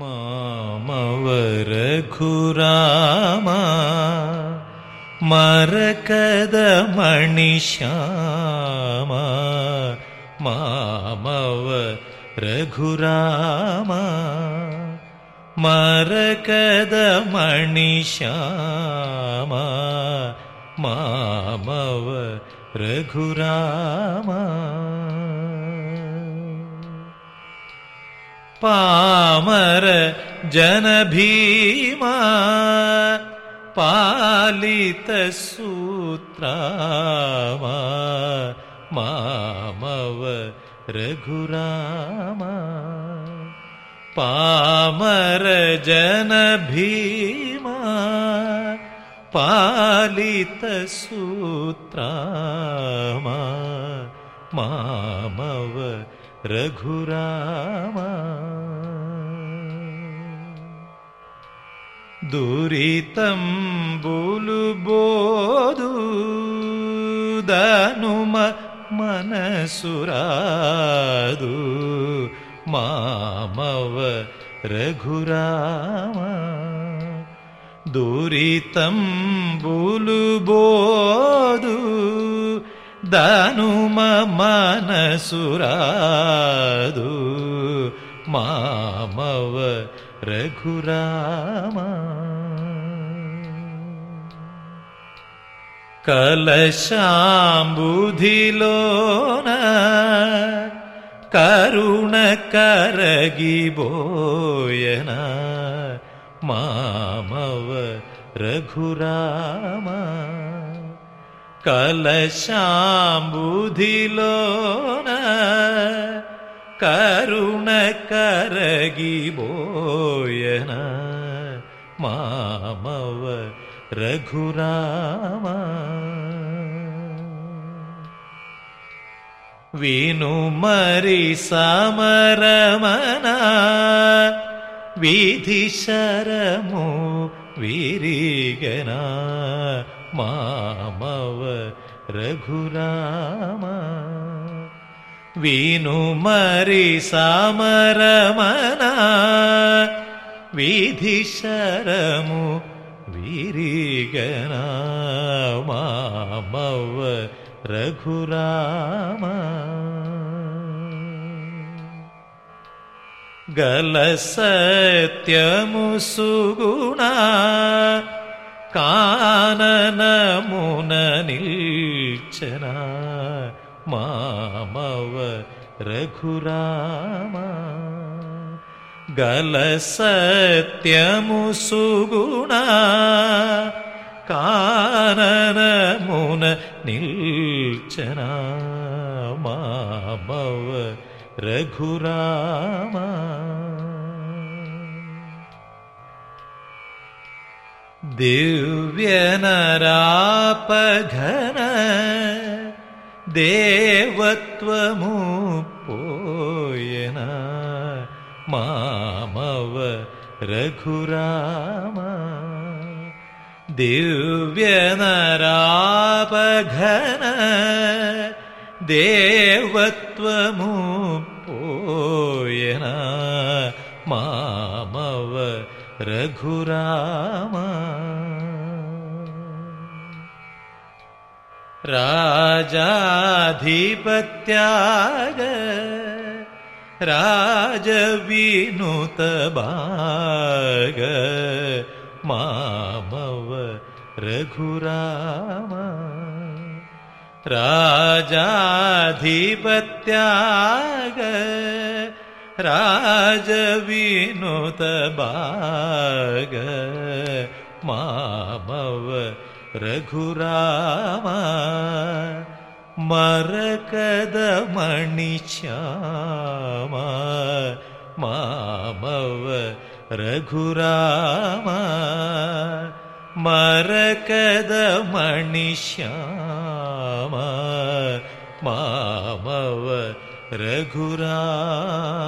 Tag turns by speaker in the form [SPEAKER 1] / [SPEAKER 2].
[SPEAKER 1] मामवरघुरामा मरकदमणिश्यामा मामव रघुरामा मरकदमणिश्यामा मामव रघुरामा पामर जनभीमा पालितसूत्रामा मामव रघुरामा। पामर जनभीमा पालितसूत्रामा मामव रघुरामा। दुरितं बुलुबोधु दनुम मनसुरादु मामव रघुरामा। दुरितं बुलुबोधु दनुम मनसुरादु मामव रघुरामा कलशाम्बुधिलोन करुणकरगिबोयन मामव रघुरामा कलशाम्बुधिलोन करुणकरगिबोयन मामव रघुरामा। विनुमरि समरमना विधिशरमो विरिगना मामव रघुरामा। विनुमरि समरमना विधिशरमु विरिगना मामव रघुरामा गलसत्यमुसुगुणा काननमुननिल्चना मामव रघुरामा गलसत्यमुसुगुणा काननमुन निल्चना मामव रघुरामा। दिव्यनरापघन देवत्वमुपोयन मामव रघुरामा। दिव्यनरापघन देवत्वमुपोयन रघुरामा राजाधिपत्याग राजविनुतबाग मामव रघुरामा। राजाधिपत्याग राजविनुतबाग मामव रघुरामा मरकदमणिश्यामा मामव रघुरामा मरकदमणिश्यामा मामव रघुरामा